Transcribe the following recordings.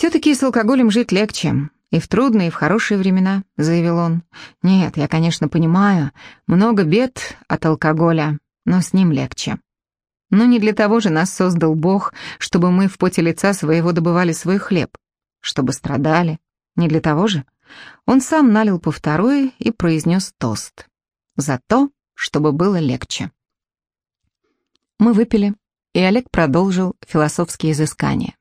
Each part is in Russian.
«Все-таки с алкоголем жить легче. И в трудные, и в хорошие времена», — заявил он. «Нет, я, конечно, понимаю, много бед от алкоголя, но с ним легче. Но не для того же нас создал Бог, чтобы мы в поте лица своего добывали свой хлеб, чтобы страдали. Не для того же. Он сам налил по второй и произнес тост. За то, чтобы было легче. Мы выпили, и Олег продолжил философские изыскания.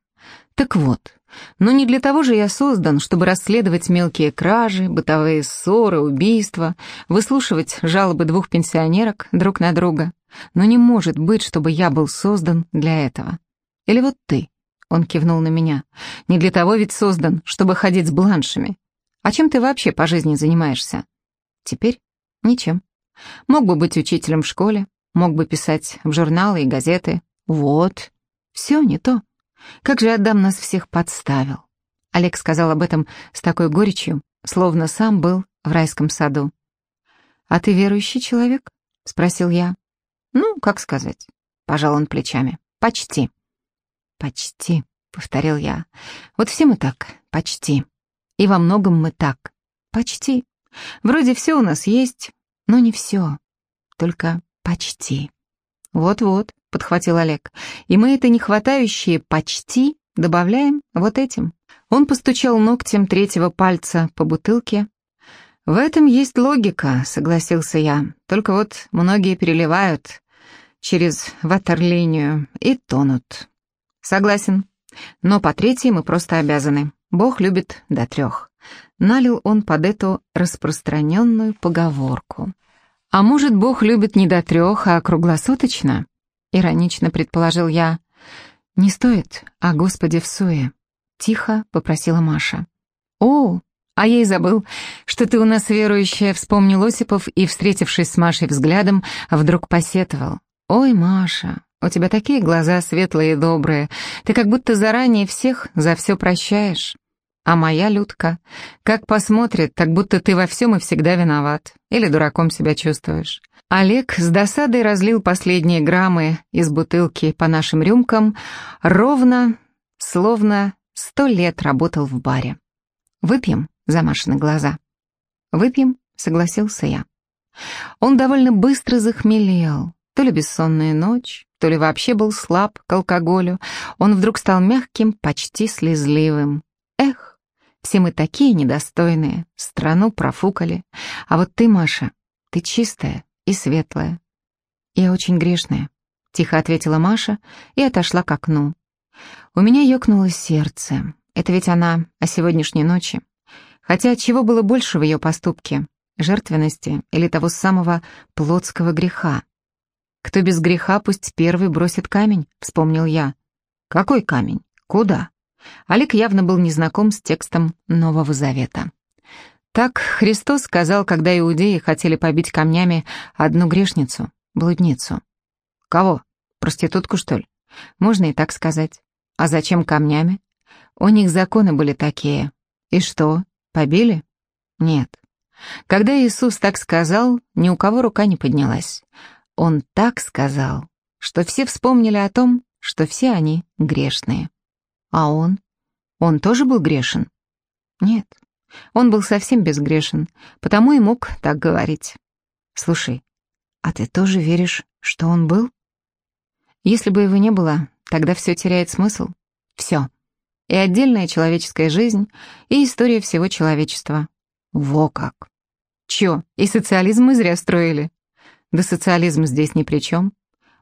Так вот, но не для того же я создан, чтобы расследовать мелкие кражи, бытовые ссоры, убийства, выслушивать жалобы двух пенсионерок друг на друга. Но не может быть, чтобы я был создан для этого. Или вот ты, он кивнул на меня, не для того ведь создан, чтобы ходить с бланшами. А чем ты вообще по жизни занимаешься? Теперь ничем. Мог бы быть учителем в школе, мог бы писать в журналы и газеты. Вот, все не то. Как же Адам нас всех подставил. Олег сказал об этом с такой горечью, словно сам был в райском саду. «А ты верующий человек?» — спросил я. «Ну, как сказать?» — пожал он плечами. «Почти». «Почти», — повторил я. «Вот все мы так, почти. И во многом мы так, почти. Вроде все у нас есть, но не все, только почти». «Вот-вот», — подхватил Олег, «и мы это нехватающее «почти» добавляем вот этим». Он постучал ногтем третьего пальца по бутылке. «В этом есть логика», — согласился я. «Только вот многие переливают через ватерлинию и тонут». «Согласен. Но по третьей мы просто обязаны. Бог любит до трех». Налил он под эту распространенную поговорку. «А может, Бог любит не до трех, а круглосуточно?» — иронично предположил я. «Не стоит, а Господи в суе», — тихо попросила Маша. «О, а я и забыл, что ты у нас верующая», — вспомнил Осипов и, встретившись с Машей взглядом, вдруг посетовал. «Ой, Маша, у тебя такие глаза светлые и добрые, ты как будто заранее всех за все прощаешь». А моя Людка, как посмотрит, так будто ты во всем и всегда виноват. Или дураком себя чувствуешь. Олег с досадой разлил последние граммы из бутылки по нашим рюмкам, ровно, словно сто лет работал в баре. «Выпьем?» — за Машины глаза. «Выпьем?» — согласился я. Он довольно быстро захмелел. То ли бессонная ночь, то ли вообще был слаб к алкоголю. Он вдруг стал мягким, почти слезливым. Эх, все мы такие недостойные, страну профукали. А вот ты, Маша, ты чистая и светлая. Я очень грешная, тихо ответила Маша и отошла к окну. У меня ёкнуло сердце. Это ведь она о сегодняшней ночи. Хотя чего было больше в ее поступке? Жертвенности или того самого плотского греха? «Кто без греха, пусть первый бросит камень», — вспомнил я. «Какой камень? Куда?» Олег явно был незнаком с текстом Нового Завета. Так Христос сказал, когда иудеи хотели побить камнями одну грешницу, блудницу. Кого? Проститутку, что ли? Можно и так сказать. А зачем камнями? У них законы были такие. И что, побили? Нет. Когда Иисус так сказал, ни у кого рука не поднялась. Он так сказал, что все вспомнили о том, что все они грешные. А он? Он тоже был грешен? Нет, он был совсем безгрешен, потому и мог так говорить. Слушай, а ты тоже веришь, что он был? Если бы его не было, тогда все теряет смысл. Все. И отдельная человеческая жизнь, и история всего человечества. Во как! Чё, и социализм мы зря строили? Да социализм здесь ни при чем.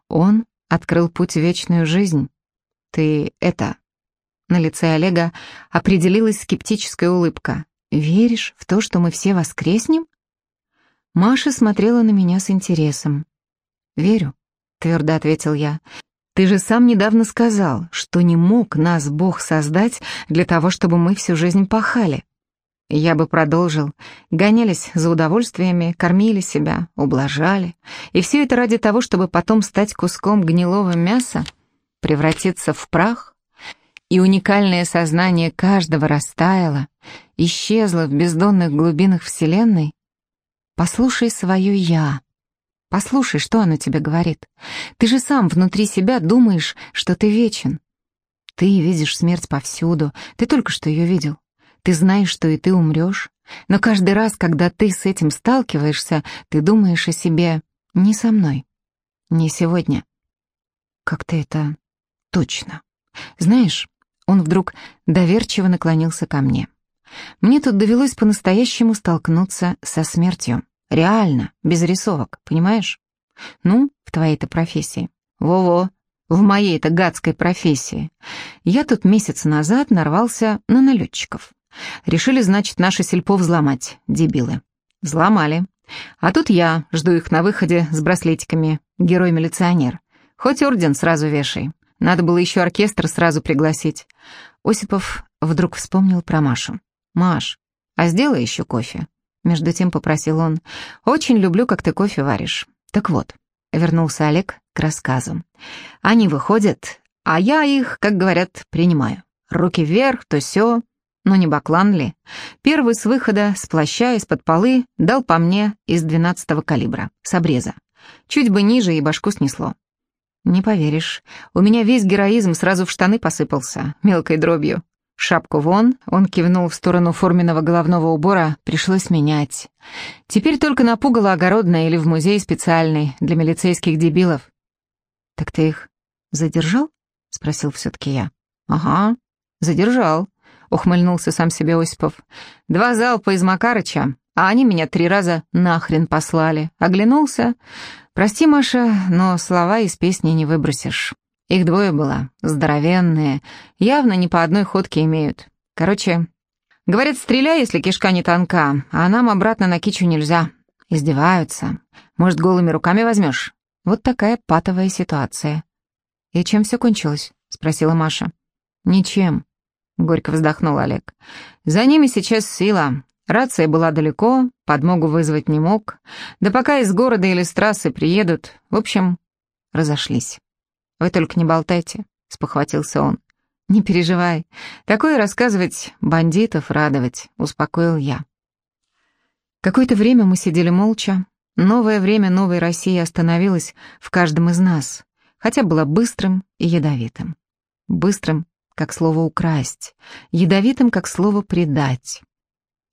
Он открыл путь в вечную жизнь. Ты это, на лице Олега определилась скептическая улыбка. «Веришь в то, что мы все воскреснем?» Маша смотрела на меня с интересом. «Верю», — твердо ответил я. «Ты же сам недавно сказал, что не мог нас Бог создать для того, чтобы мы всю жизнь пахали. Я бы продолжил. Гонялись за удовольствиями, кормили себя, ублажали. И все это ради того, чтобы потом стать куском гнилого мяса, превратиться в прах, и уникальное сознание каждого растаяло, исчезло в бездонных глубинах Вселенной, послушай свое «я». Послушай, что оно тебе говорит. Ты же сам внутри себя думаешь, что ты вечен. Ты видишь смерть повсюду, ты только что ее видел. Ты знаешь, что и ты умрешь, но каждый раз, когда ты с этим сталкиваешься, ты думаешь о себе не со мной, не сегодня. Как-то это точно. Знаешь, он вдруг доверчиво наклонился ко мне. Мне тут довелось по-настоящему столкнуться со смертью. Реально, без рисовок, понимаешь? Ну, в твоей-то профессии. Во-во, в моей-то гадской профессии. Я тут месяц назад нарвался на налетчиков. Решили, значит, наше сельпо взломать, дебилы. Взломали. А тут я жду их на выходе с браслетиками, герой-милиционер. Хоть орден сразу вешай. Надо было еще оркестр сразу пригласить. Осипов вдруг вспомнил про Машу. «Маш, а сделай еще кофе». Между тем попросил он. «Очень люблю, как ты кофе варишь. Так вот, вернулся Олег к рассказу. Они выходят, а я их, как говорят, принимаю. Руки вверх, то все. Но не баклан ли? Первый с выхода, с плаща из-под полы, дал по мне из двенадцатого калибра, с обреза. Чуть бы ниже и башку снесло. Не поверишь, у меня весь героизм сразу в штаны посыпался, мелкой дробью. Шапку вон, он кивнул в сторону форменного головного убора, пришлось менять. Теперь только на пугало огородное или в музей специальный, для милицейских дебилов. «Так ты их задержал?» — спросил все-таки я. «Ага, задержал», — ухмыльнулся сам себе Осипов. «Два залпа из Макарыча, а они меня три раза нахрен послали. Оглянулся. Прости, Маша, но слова из песни не выбросишь». Их двое было, здоровенные, явно не по одной ходке имеют. Короче, говорят, стреляй, если кишка не тонка, а нам обратно на кичу нельзя. Издеваются. Может, голыми руками возьмешь? Вот такая патовая ситуация. «И чем все кончилось?» — спросила Маша. «Ничем», — горько вздохнул Олег. «За ними сейчас сила. Рация была далеко, подмогу вызвать не мог. Да пока из города или с трассы приедут, в общем, разошлись». «Вы только не болтайте», — спохватился он. «Не переживай. Такое рассказывать, бандитов радовать», — успокоил я. Какое-то время мы сидели молча. Новое время новой России остановилось в каждом из нас, хотя было быстрым и ядовитым. Быстрым, как слово «украсть», ядовитым, как слово «предать».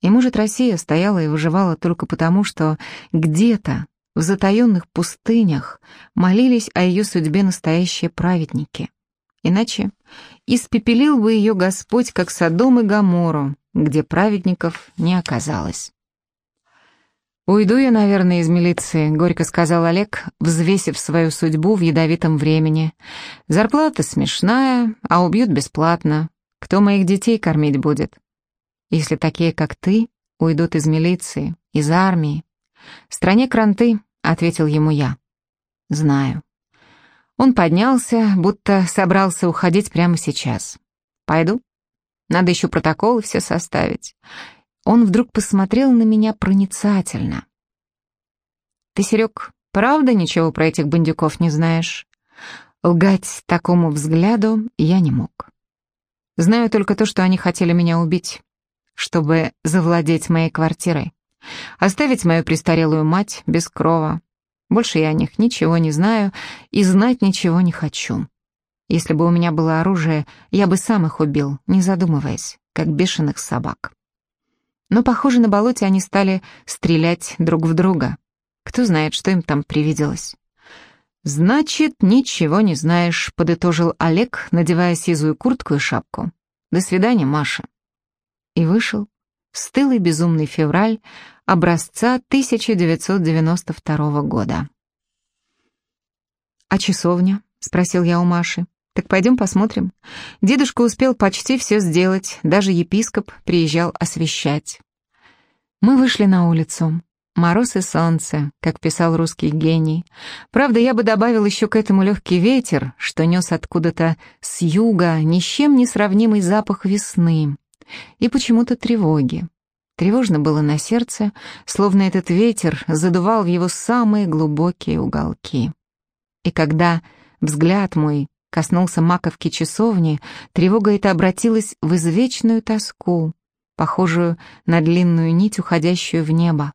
И, может, Россия стояла и выживала только потому, что где-то в затаенных пустынях молились о ее судьбе настоящие праведники. Иначе испепелил бы ее Господь, как Содом и Гомору, где праведников не оказалось. «Уйду я, наверное, из милиции», — горько сказал Олег, взвесив свою судьбу в ядовитом времени. «Зарплата смешная, а убьют бесплатно. Кто моих детей кормить будет? Если такие, как ты, уйдут из милиции, из армии, «Стране кранты», — ответил ему я. «Знаю». Он поднялся, будто собрался уходить прямо сейчас. «Пойду. Надо еще протоколы все составить». Он вдруг посмотрел на меня проницательно. «Ты, Серег, правда ничего про этих бандюков не знаешь?» Лгать такому взгляду я не мог. Знаю только то, что они хотели меня убить, чтобы завладеть моей квартирой. Оставить мою престарелую мать без крова. Больше я о них ничего не знаю и знать ничего не хочу. Если бы у меня было оружие, я бы сам их убил, не задумываясь, как бешеных собак. Но, похоже, на болоте они стали стрелять друг в друга. Кто знает, что им там привиделось. «Значит, ничего не знаешь», — подытожил Олег, надевая сизую куртку и шапку. «До свидания, Маша». И вышел, стылый безумный февраль образца 1992 года. «А часовня?» — спросил я у Маши. «Так пойдем посмотрим». Дедушка успел почти все сделать, даже епископ приезжал освещать. Мы вышли на улицу. Мороз и солнце, как писал русский гений. Правда, я бы добавил еще к этому легкий ветер, что нес откуда-то с юга ни с чем не сравнимый запах весны и почему-то тревоги. Тревожно было на сердце, словно этот ветер задувал в его самые глубокие уголки. И когда взгляд мой коснулся маковки часовни, тревога эта обратилась в извечную тоску, похожую на длинную нить, уходящую в небо.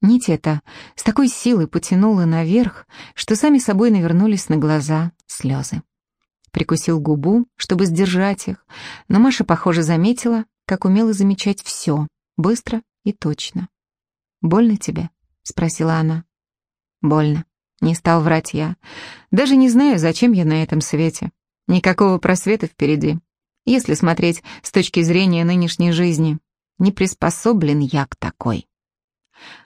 Нить эта с такой силой потянула наверх, что сами собой навернулись на глаза слезы. прикусил губу, чтобы сдержать их, но Маша, похоже, заметила, как умела замечать все, быстро и точно. «Больно тебе?» — спросила она. «Больно», — не стал врать я. «Даже не знаю, зачем я на этом свете. Никакого просвета впереди. Если смотреть с точки зрения нынешней жизни, не приспособлен я к такой.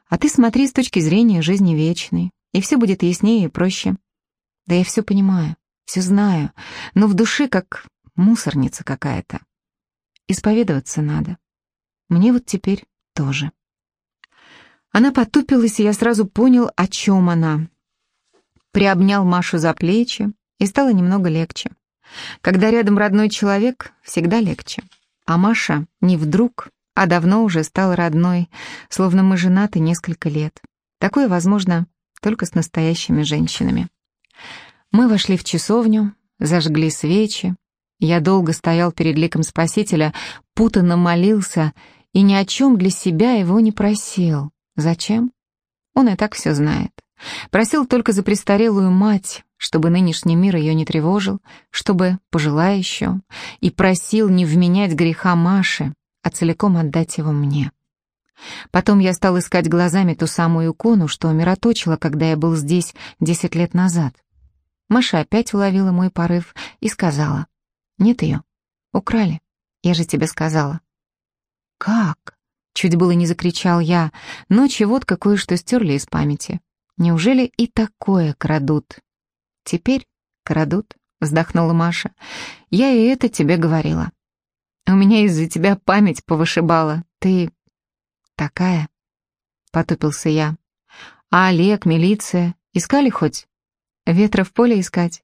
А ты смотри с точки зрения жизни вечной, и все будет яснее и проще. Да я все понимаю, все знаю, но в душе как мусорница какая-то. Исповедоваться надо. Мне вот теперь тоже. Она потупилась, и я сразу понял, о чем она. Приобнял Машу за плечи, и стало немного легче. Когда рядом родной человек, всегда легче. А Маша не вдруг, а давно уже стала родной, словно мы женаты несколько лет. Такое возможно только с настоящими женщинами. Мы вошли в часовню, зажгли свечи. Я долго стоял перед ликом Спасителя, путанно молился и ни о чем для себя его не просил. Зачем? Он и так все знает. Просил только за престарелую мать, чтобы нынешний мир ее не тревожил, чтобы пожила еще, и просил не вменять греха Маше, а целиком отдать его мне. Потом я стал искать глазами ту самую икону, что умироточила, когда я был здесь десять лет назад. Маша опять уловила мой порыв и сказала, «Нет ее, украли, я же тебе сказала». «Как?» — чуть было не закричал я, но чего-то кое-что стерли из памяти. Неужели и такое крадут? Теперь крадут, вздохнула Маша. Я и это тебе говорила. У меня из-за тебя память повышибала. Ты такая, потупился я. А Олег, милиция, искали хоть? Ветра в поле искать.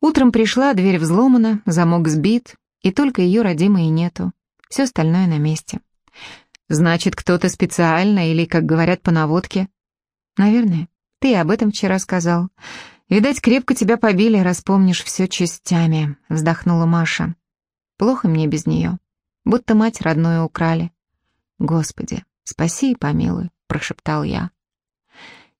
Утром пришла, дверь взломана, замок сбит, и только ее родимой нету. Все остальное на месте. Значит, кто-то специально или, как говорят по наводке? Наверное. Ты об этом вчера сказал. Видать, крепко тебя побили, распомнишь все частями, вздохнула Маша. Плохо мне без нее. Будто мать родную украли. Господи, спаси и помилуй, прошептал я.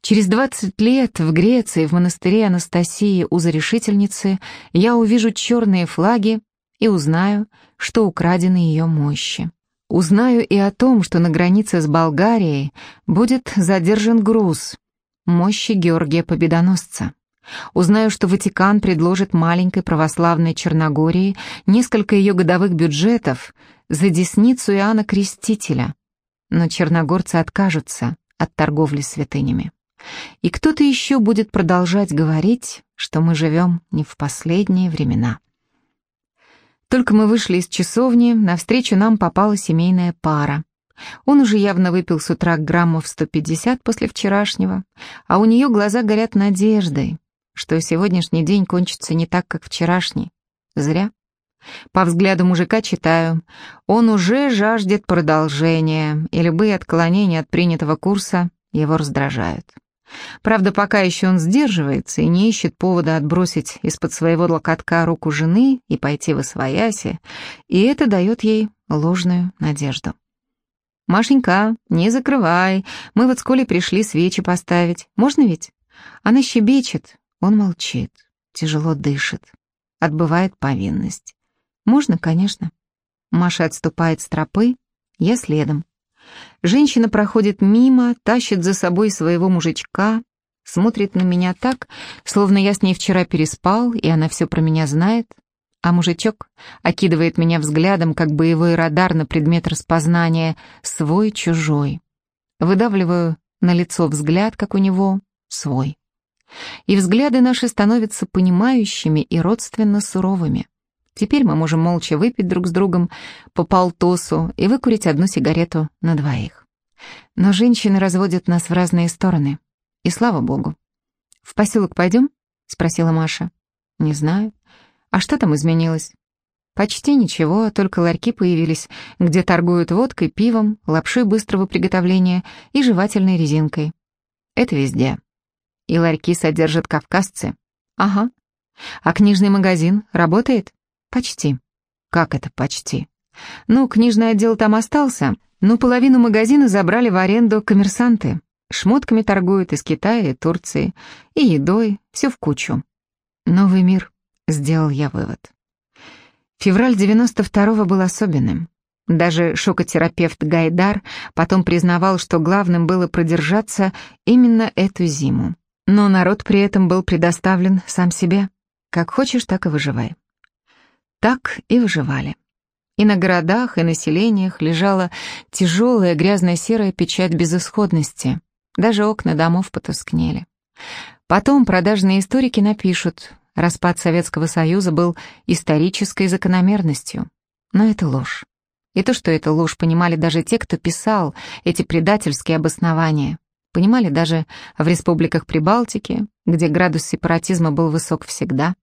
Через двадцать лет в Греции, в монастыре Анастасии у Зарешительницы, я увижу черные флаги и узнаю, что украдены ее мощи. Узнаю и о том, что на границе с Болгарией будет задержан груз, мощи Георгия Победоносца. Узнаю, что Ватикан предложит маленькой православной Черногории несколько ее годовых бюджетов за десницу Иоанна Крестителя, но черногорцы откажутся от торговли святынями. И кто-то еще будет продолжать говорить, что мы живем не в последние времена. Только мы вышли из часовни, навстречу нам попала семейная пара. Он уже явно выпил с утра граммов 150 после вчерашнего, а у нее глаза горят надеждой, что сегодняшний день кончится не так, как вчерашний. Зря. По взгляду мужика читаю, он уже жаждет продолжения, и любые отклонения от принятого курса его раздражают. Правда, пока еще он сдерживается и не ищет повода отбросить из-под своего локотка руку жены и пойти в освояси, и это дает ей ложную надежду. «Машенька, не закрывай, мы вот с Колей пришли свечи поставить. Можно ведь?» Она щебечет, он молчит, тяжело дышит, отбывает повинность. «Можно, конечно». Маша отступает с тропы, я следом. Женщина проходит мимо, тащит за собой своего мужичка, смотрит на меня так, словно я с ней вчера переспал, и она все про меня знает, а мужичок окидывает меня взглядом, как боевой радар на предмет распознания «свой-чужой». Выдавливаю на лицо взгляд, как у него, свой. И взгляды наши становятся понимающими и родственно суровыми. Теперь мы можем молча выпить друг с другом по полтосу и выкурить одну сигарету на двоих. Но женщины разводят нас в разные стороны. И слава богу. «В поселок пойдем?» — спросила Маша. «Не знаю. А что там изменилось? Почти ничего, только ларьки появились, где торгуют водкой, пивом, лапшой быстрого приготовления и жевательной резинкой. Это везде. И ларьки содержат кавказцы. Ага. А книжный магазин работает? Почти. Как это почти? Ну, книжный отдел там остался, но половину магазина забрали в аренду коммерсанты. Шмотками торгуют из Китая и Турции, и едой, все в кучу. Новый мир сделал я вывод. Февраль 92-го был особенным. Даже шокотерапевт Гайдар потом признавал, что главным было продержаться именно эту зиму. Но народ при этом был предоставлен сам себе. Как хочешь, так и выживай. Так и выживали. И на городах, и на селениях лежала тяжелая грязно-серая печать безысходности. Даже окна домов потускнели. Потом продажные историки напишут, распад Советского Союза был исторической закономерностью. Но это ложь. И то, что это ложь, понимали даже те, кто писал эти предательские обоснования. Понимали даже в республиках Прибалтики, где градус сепаратизма был высок всегда.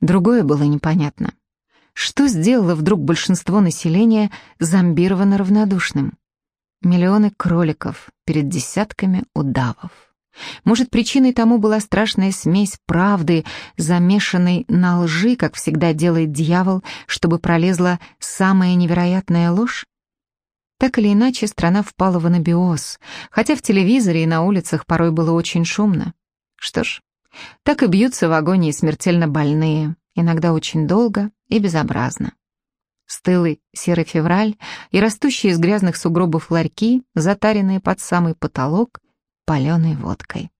Другое было непонятно. Что сделало вдруг большинство населения зомбировано равнодушным? Миллионы кроликов перед десятками удавов. Может, причиной тому была страшная смесь правды, замешанной на лжи, как всегда делает дьявол, чтобы пролезла самая невероятная ложь? Так или иначе, страна впала в анабиоз, хотя в телевизоре и на улицах порой было очень шумно. Что ж, так и бьются в агонии смертельно больные, иногда очень долго и безобразно. Стылый серый февраль и растущие из грязных сугробов ларьки, затаренные под самый потолок, паленой водкой.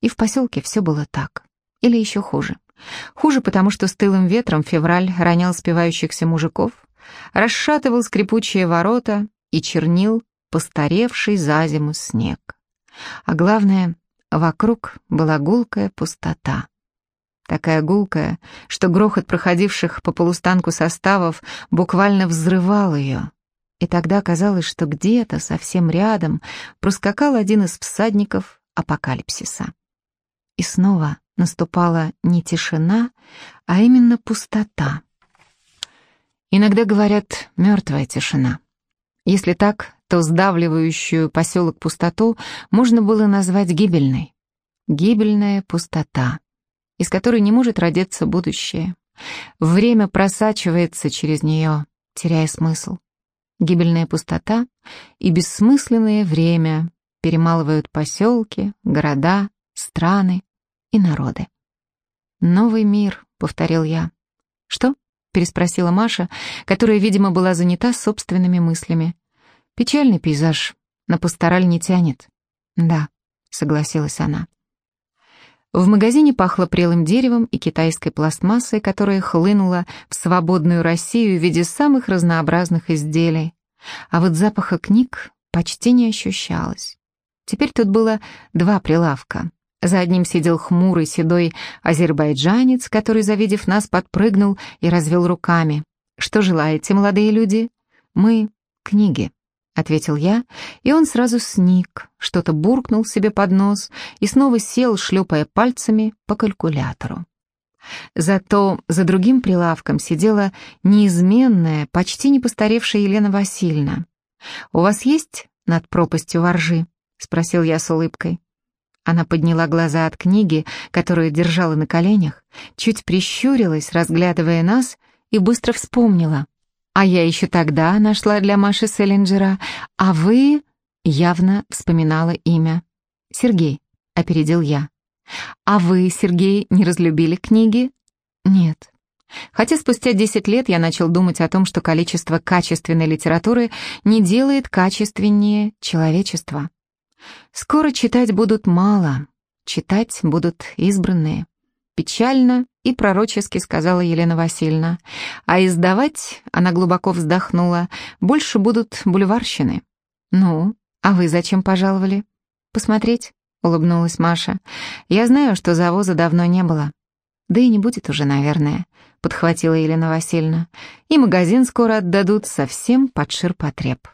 И в поселке все было так. Или еще хуже. Хуже, потому что стылым ветром февраль ронял спивающихся мужиков, расшатывал скрипучие ворота и чернил постаревший за зиму снег. А главное, вокруг была гулкая пустота такая гулкая, что грохот проходивших по полустанку составов буквально взрывал ее. И тогда казалось, что где-то совсем рядом проскакал один из всадников апокалипсиса. И снова наступала не тишина, а именно пустота. Иногда говорят «мертвая тишина». Если так, то сдавливающую поселок пустоту можно было назвать гибельной. Гибельная пустота из которой не может родиться будущее. Время просачивается через нее, теряя смысл. Гибельная пустота и бессмысленное время перемалывают поселки, города, страны и народы. «Новый мир», — повторил я. «Что?» — переспросила Маша, которая, видимо, была занята собственными мыслями. «Печальный пейзаж, на пастораль не тянет». «Да», — согласилась она. В магазине пахло прелым деревом и китайской пластмассой, которая хлынула в свободную Россию в виде самых разнообразных изделий. А вот запаха книг почти не ощущалось. Теперь тут было два прилавка. За одним сидел хмурый седой азербайджанец, который, завидев нас, подпрыгнул и развел руками. «Что желаете, молодые люди?» «Мы — книги». — ответил я, и он сразу сник, что-то буркнул себе под нос и снова сел, шлепая пальцами по калькулятору. Зато за другим прилавком сидела неизменная, почти не постаревшая Елена Васильевна. «У вас есть над пропастью воржи?» — спросил я с улыбкой. Она подняла глаза от книги, которую держала на коленях, чуть прищурилась, разглядывая нас, и быстро вспомнила. А я еще тогда нашла для Маши Селлинджера, а вы...» Явно вспоминала имя. «Сергей», — опередил я. «А вы, Сергей, не разлюбили книги?» «Нет». Хотя спустя 10 лет я начал думать о том, что количество качественной литературы не делает качественнее человечества. Скоро читать будут мало, читать будут избранные. Печально и пророчески сказала Елена Васильевна. А издавать, она глубоко вздохнула, больше будут бульварщины. Ну, а вы зачем пожаловали? Посмотреть, улыбнулась Маша. Я знаю, что завоза давно не было. Да и не будет уже, наверное, подхватила Елена Васильевна. И магазин скоро отдадут совсем под ширпотреб.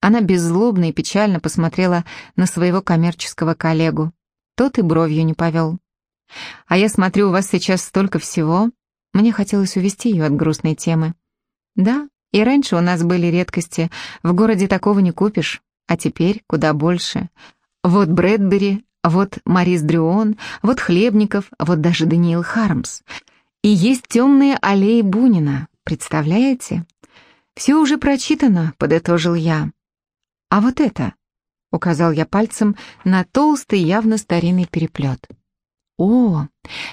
Она беззлобно и печально посмотрела на своего коммерческого коллегу. Тот и бровью не повел. А я смотрю, у вас сейчас столько всего. Мне хотелось увести ее от грустной темы. Да, и раньше у нас были редкости. В городе такого не купишь. А теперь куда больше. Вот Брэдбери, вот Марис Дрюон, вот Хлебников, вот даже Даниил Хармс. И есть темные аллеи Бунина, представляете? Все уже прочитано, подытожил я. А вот это, указал я пальцем на толстый, явно старинный переплет. О,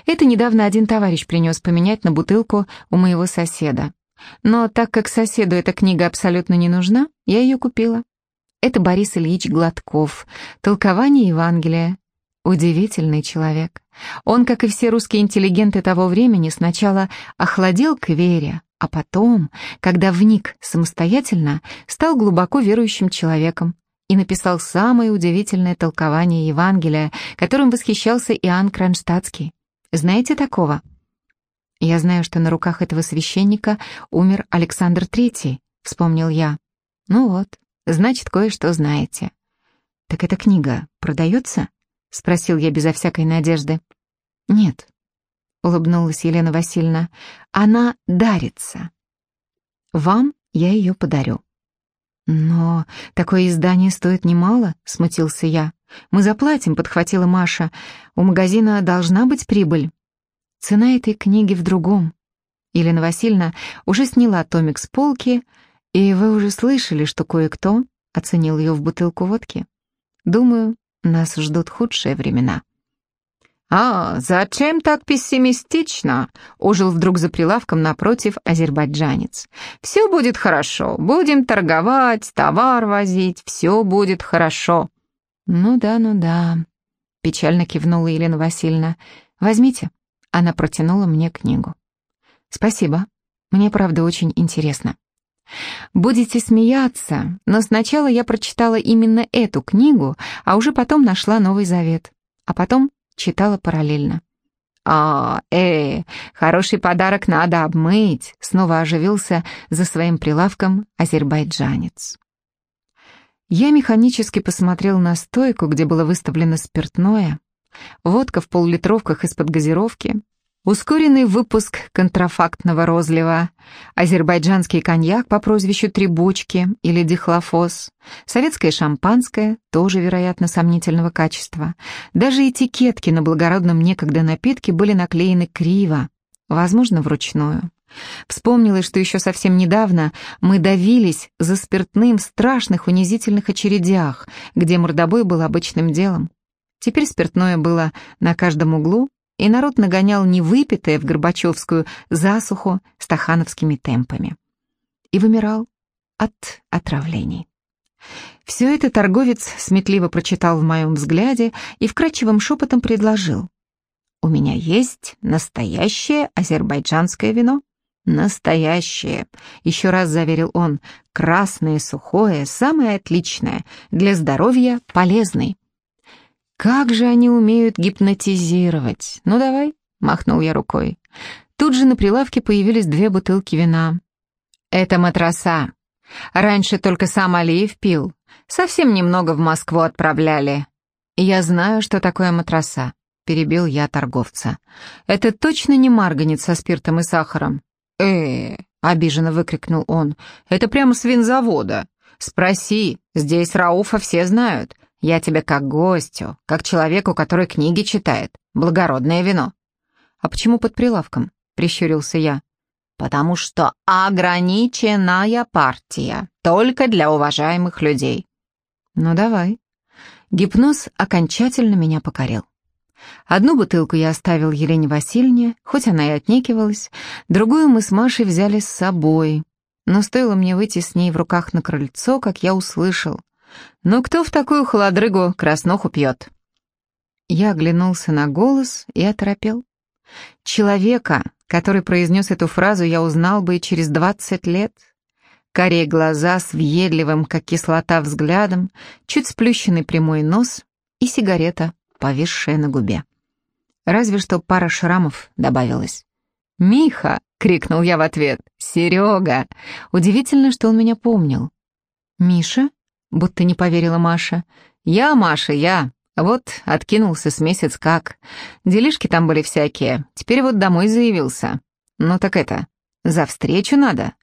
это недавно один товарищ принес поменять на бутылку у моего соседа. Но так как соседу эта книга абсолютно не нужна, я ее купила. Это Борис Ильич Гладков, «Толкование Евангелия». Удивительный человек. Он, как и все русские интеллигенты того времени, сначала охладел к вере, а потом, когда вник самостоятельно, стал глубоко верующим человеком и написал самое удивительное толкование Евангелия, которым восхищался Иоанн Кронштадтский. Знаете такого? Я знаю, что на руках этого священника умер Александр Третий, вспомнил я. Ну вот, значит, кое-что знаете. Так эта книга продается? Спросил я безо всякой надежды. Нет, — улыбнулась Елена Васильевна. «Она дарится. Вам я ее подарю». «Но такое издание стоит немало», — смутился я. «Мы заплатим», — подхватила Маша. «У магазина должна быть прибыль». «Цена этой книги в другом». Елена Васильевна уже сняла томик с полки, и вы уже слышали, что кое-кто оценил ее в бутылку водки. Думаю, нас ждут худшие времена. «А, зачем так пессимистично?» — ожил вдруг за прилавком напротив азербайджанец. «Все будет хорошо, будем торговать, товар возить, все будет хорошо». «Ну да, ну да», — печально кивнула Елена Васильевна. «Возьмите». Она протянула мне книгу. «Спасибо. Мне, правда, очень интересно». Будете смеяться, но сначала я прочитала именно эту книгу, а уже потом нашла Новый Завет. А потом читала параллельно. «А, э, хороший подарок надо обмыть», — снова оживился за своим прилавком азербайджанец. Я механически посмотрел на стойку, где было выставлено спиртное, водка в поллитровках из-под газировки, Ускоренный выпуск контрафактного розлива, азербайджанский коньяк по прозвищу «Требочки» или «Дихлофос», советское шампанское, тоже, вероятно, сомнительного качества. Даже этикетки на благородном некогда напитке были наклеены криво, возможно, вручную. Вспомнилось, что еще совсем недавно мы давились за спиртным в страшных унизительных очередях, где мордобой был обычным делом. Теперь спиртное было на каждом углу, и народ нагонял невыпитое в Горбачевскую засуху стахановскими темпами. И вымирал от отравлений. Все это торговец сметливо прочитал в моем взгляде и вкрадчивым шепотом предложил. «У меня есть настоящее азербайджанское вино». «Настоящее», — еще раз заверил он, — «красное, сухое, самое отличное, для здоровья полезный». Как же они умеют гипнотизировать? Ну давай, махнул я рукой. Тут же на прилавке появились две бутылки вина. Это матроса. Раньше только сам Алиев пил. Совсем немного в Москву отправляли. Я знаю, что такое матроса, перебил я торговца. Это точно не марганец со спиртом и сахаром. э обиженно выкрикнул он. «Это прямо с винзавода. Спроси, здесь Рауфа все знают. Я тебе как гостю, как человеку, который книги читает. Благородное вино». «А почему под прилавком?» — прищурился я. «Потому что ограниченная партия, только для уважаемых людей». «Ну давай». Гипноз окончательно меня покорил. Одну бутылку я оставил Елене Васильевне, хоть она и отнекивалась, другую мы с Машей взяли с собой. Но стоило мне выйти с ней в руках на крыльцо, как я услышал. «Ну кто в такую холодрыгу краснуху пьет?» Я оглянулся на голос и оторопел. Человека, который произнес эту фразу, я узнал бы и через двадцать лет. Карие глаза с въедливым, как кислота, взглядом, чуть сплющенный прямой нос и сигарета, повисшая на губе. Разве что пара шрамов добавилась. «Миха!» — крикнул я в ответ. «Серега!» Удивительно, что он меня помнил. «Миша?» Будто не поверила Маша. «Я, Маша, я. Вот, откинулся с месяц как. Делишки там были всякие. Теперь вот домой заявился. Ну так это, за встречу надо».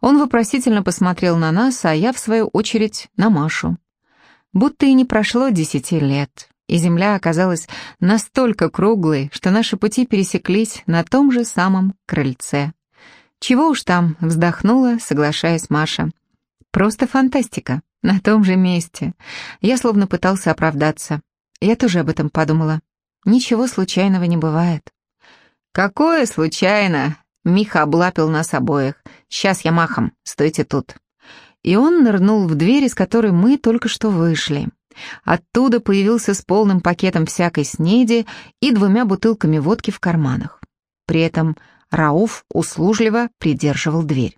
Он вопросительно посмотрел на нас, а я, в свою очередь, на Машу. Будто и не прошло десяти лет, и земля оказалась настолько круглой, что наши пути пересеклись на том же самом крыльце. Чего уж там, вздохнула, соглашаясь Маша. Просто фантастика. На том же месте. Я словно пытался оправдаться. Я тоже об этом подумала. Ничего случайного не бывает. «Какое случайно?» Миха облапил нас обоих. «Сейчас я махом, стойте тут». И он нырнул в дверь, из которой мы только что вышли. Оттуда появился с полным пакетом всякой снеди и двумя бутылками водки в карманах. При этом Рауф услужливо придерживал дверь.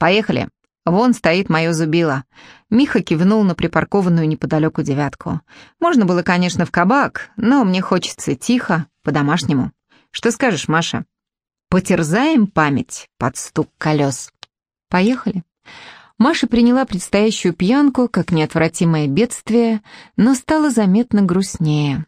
«Поехали. Вон стоит мое зубило». Миха кивнул на припаркованную неподалеку девятку. «Можно было, конечно, в кабак, но мне хочется тихо, по-домашнему. Что скажешь, Маша?» «Потерзаем память под стук колес». «Поехали». Маша приняла предстоящую пьянку как неотвратимое бедствие, но стало заметно грустнее.